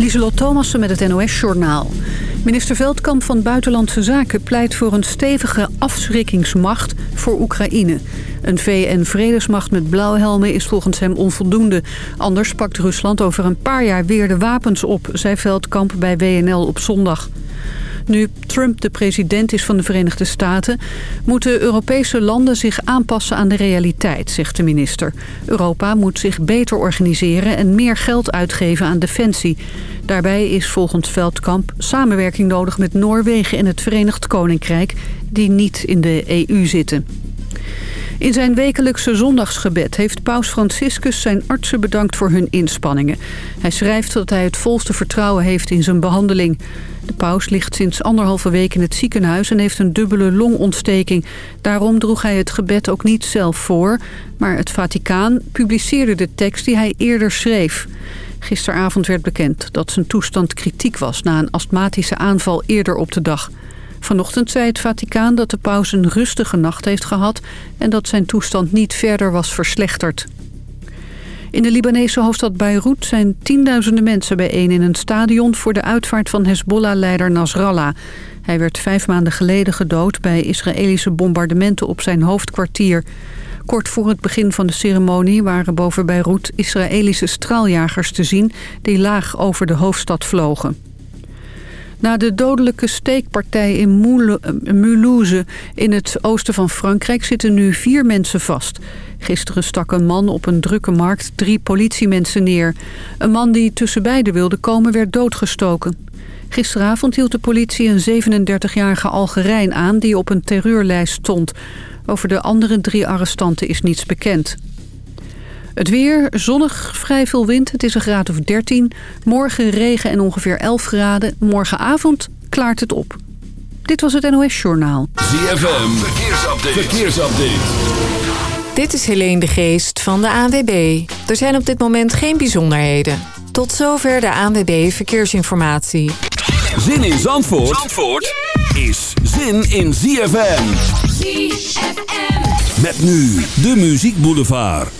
Lieselot Thomassen met het NOS-journaal. Minister Veldkamp van Buitenlandse Zaken pleit voor een stevige afschrikkingsmacht voor Oekraïne. Een VN-vredesmacht met blauwhelmen is volgens hem onvoldoende. Anders pakt Rusland over een paar jaar weer de wapens op, zei Veldkamp bij WNL op zondag. Nu Trump de president is van de Verenigde Staten... moeten Europese landen zich aanpassen aan de realiteit, zegt de minister. Europa moet zich beter organiseren en meer geld uitgeven aan defensie. Daarbij is volgens Veldkamp samenwerking nodig met Noorwegen en het Verenigd Koninkrijk... die niet in de EU zitten. In zijn wekelijkse zondagsgebed heeft paus Franciscus zijn artsen bedankt voor hun inspanningen. Hij schrijft dat hij het volste vertrouwen heeft in zijn behandeling. De paus ligt sinds anderhalve week in het ziekenhuis en heeft een dubbele longontsteking. Daarom droeg hij het gebed ook niet zelf voor, maar het Vaticaan publiceerde de tekst die hij eerder schreef. Gisteravond werd bekend dat zijn toestand kritiek was na een astmatische aanval eerder op de dag. Vanochtend zei het Vaticaan dat de paus een rustige nacht heeft gehad... en dat zijn toestand niet verder was verslechterd. In de Libanese hoofdstad Beirut zijn tienduizenden mensen bijeen in een stadion... voor de uitvaart van Hezbollah-leider Nasrallah. Hij werd vijf maanden geleden gedood bij Israëlische bombardementen op zijn hoofdkwartier. Kort voor het begin van de ceremonie waren boven Beirut Israëlische straaljagers te zien... die laag over de hoofdstad vlogen. Na de dodelijke steekpartij in eh, Mulhouse in het oosten van Frankrijk zitten nu vier mensen vast. Gisteren stak een man op een drukke markt drie politiemensen neer. Een man die tussen beiden wilde komen werd doodgestoken. Gisteravond hield de politie een 37-jarige Algerijn aan die op een terreurlijst stond. Over de andere drie arrestanten is niets bekend. Het weer, zonnig, vrij veel wind. Het is een graad of 13. Morgen regen en ongeveer 11 graden. Morgenavond klaart het op. Dit was het NOS Journaal. ZFM, verkeersupdate. verkeersupdate. Dit is Helene de Geest van de ANWB. Er zijn op dit moment geen bijzonderheden. Tot zover de ANWB Verkeersinformatie. Zin in Zandvoort, Zandvoort is zin in ZFM. ZFM. Met nu de Muziek Boulevard.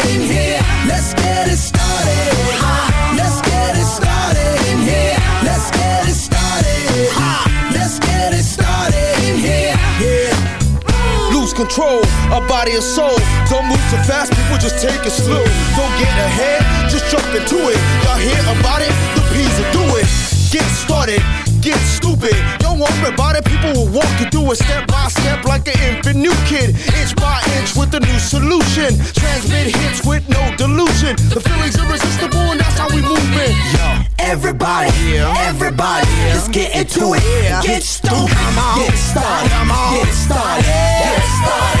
Let's get it started. Let's get it started in here. Let's get it started. Let's get it started in here. Yeah. Lose control, a body and soul. Don't move too fast, people just take it slow. Don't get ahead, just jump into it. Y'all hear about it? The Peas will do it. Get started get stupid. Don't worry about it, people will walk you through it step by step like an infant new kid. Inch by inch with a new solution. Transmit hits with no delusion. The feeling's irresistible and that's how we move it. Yo. Everybody, everybody, let's get into it. Get stoked, get started, get started, get started. Get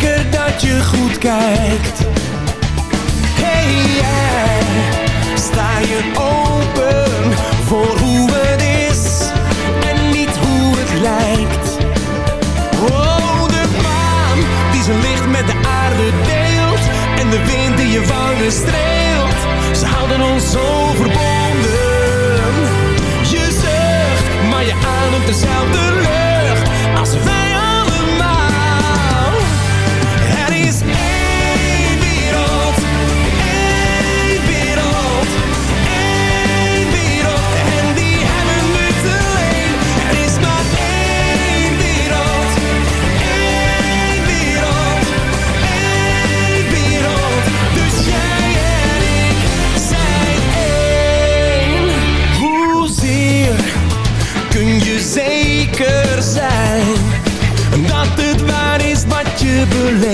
Zeker dat je goed kijkt? Hey jij, sta je open voor hoe het is en niet hoe het lijkt? Oh, de maan die zijn licht met de aarde deelt en de wind die je wangen streelt. Ze houden ons zo verbonden. Je zucht, maar je ademt dezelfde lucht als wij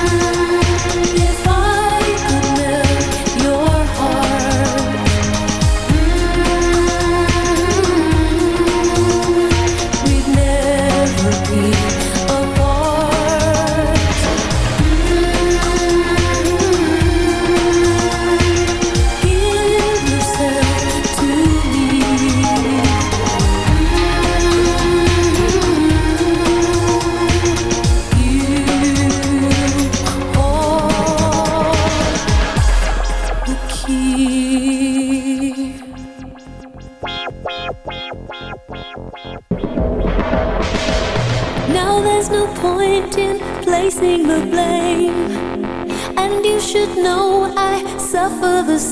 Is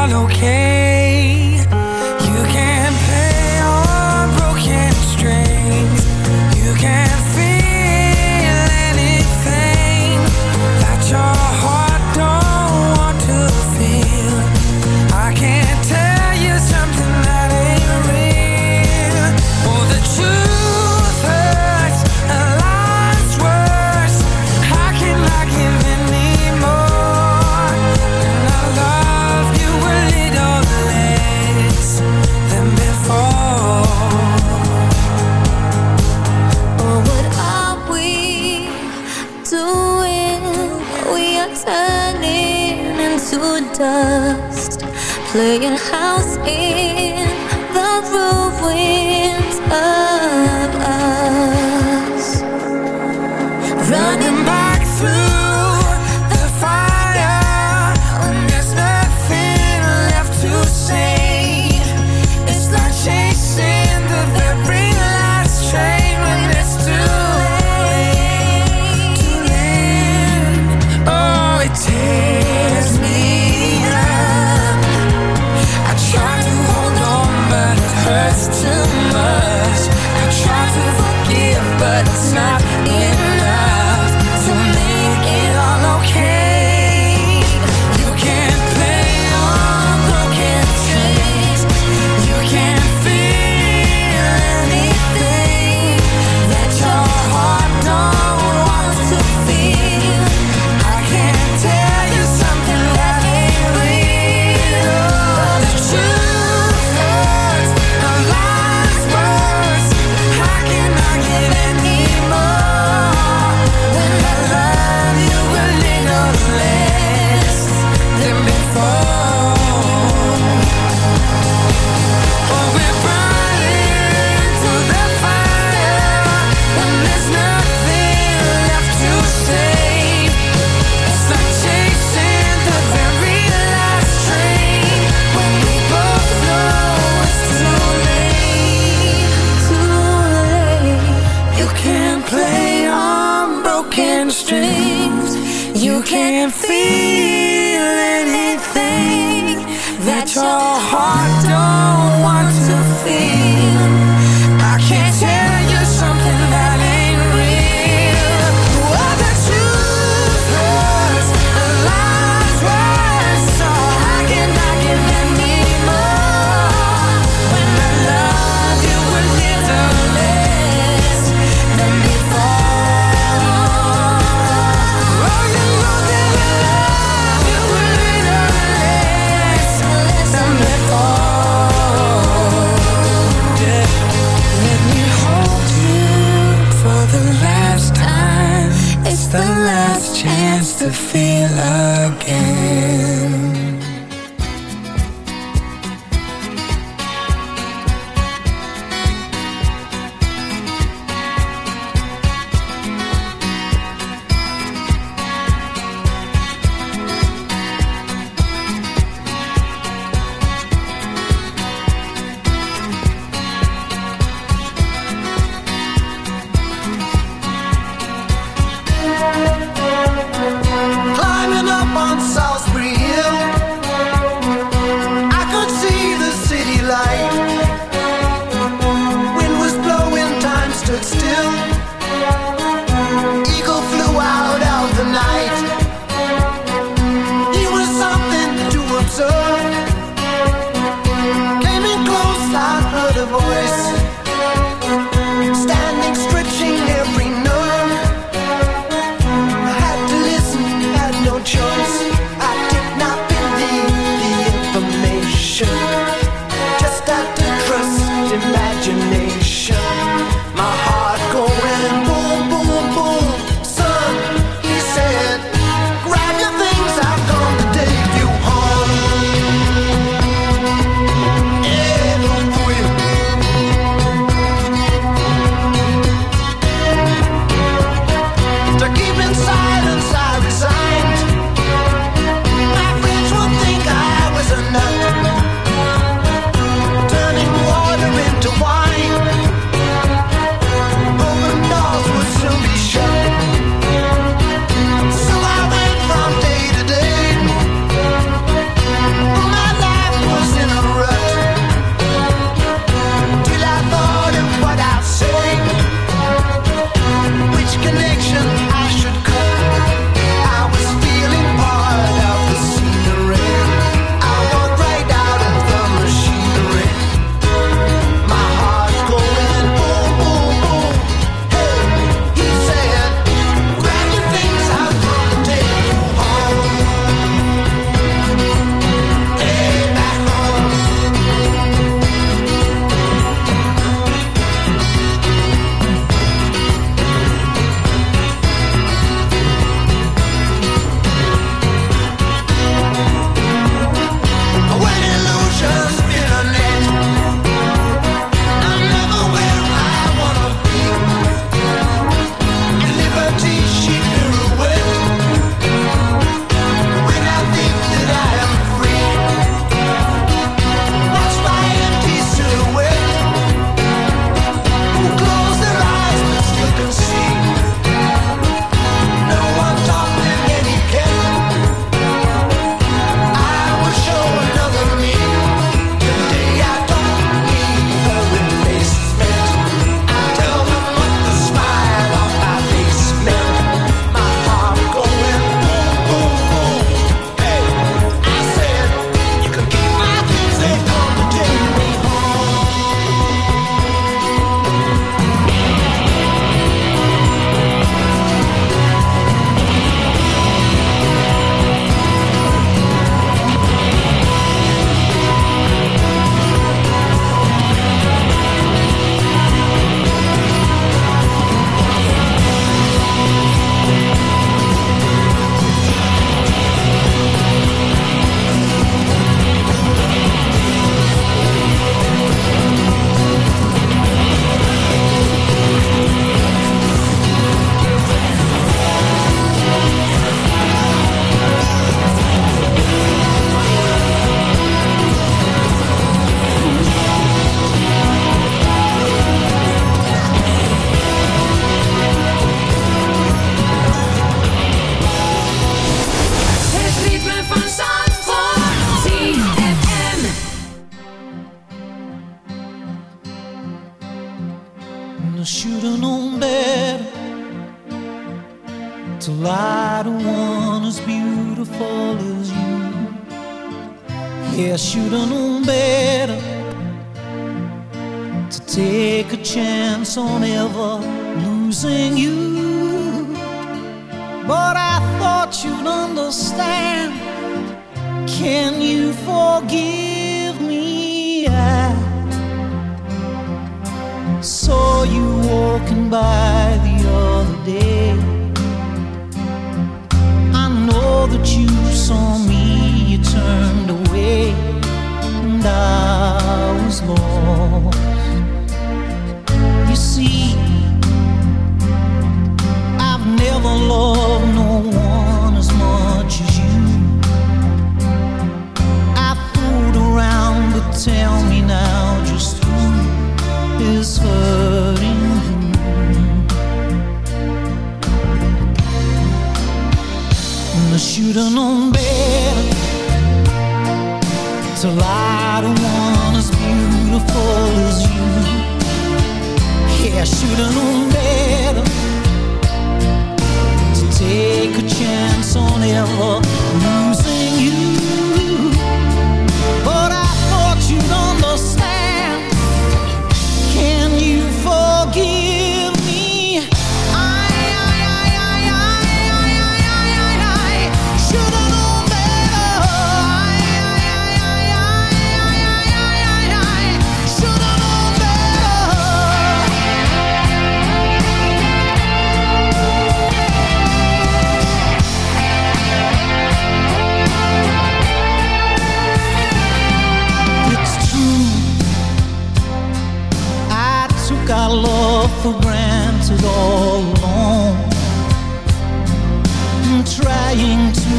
all okay. Playing house in I don't want as beautiful as you. Yeah, I should have known better to take a chance on ever losing you. But I thought you'd understand. Can you forgive me? I saw you walking by the other day that you saw me, you turned away, and I was lost.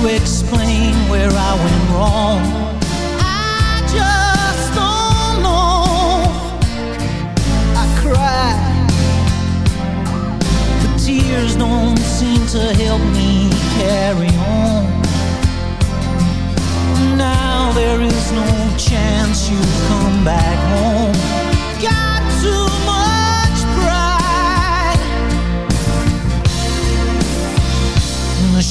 explain where I went wrong. I just don't know. I cry, but tears don't seem to help me carry on. Now there is no chance you come back.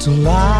to lie.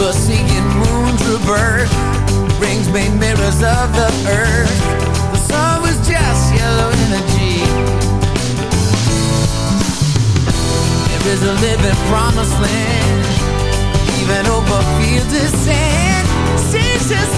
But seeking moons rebirth Rings made mirrors of the earth. The sun was just yellow energy. There is a living promised land. Even over fields of sand. Seas just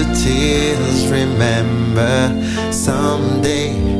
to tears remember someday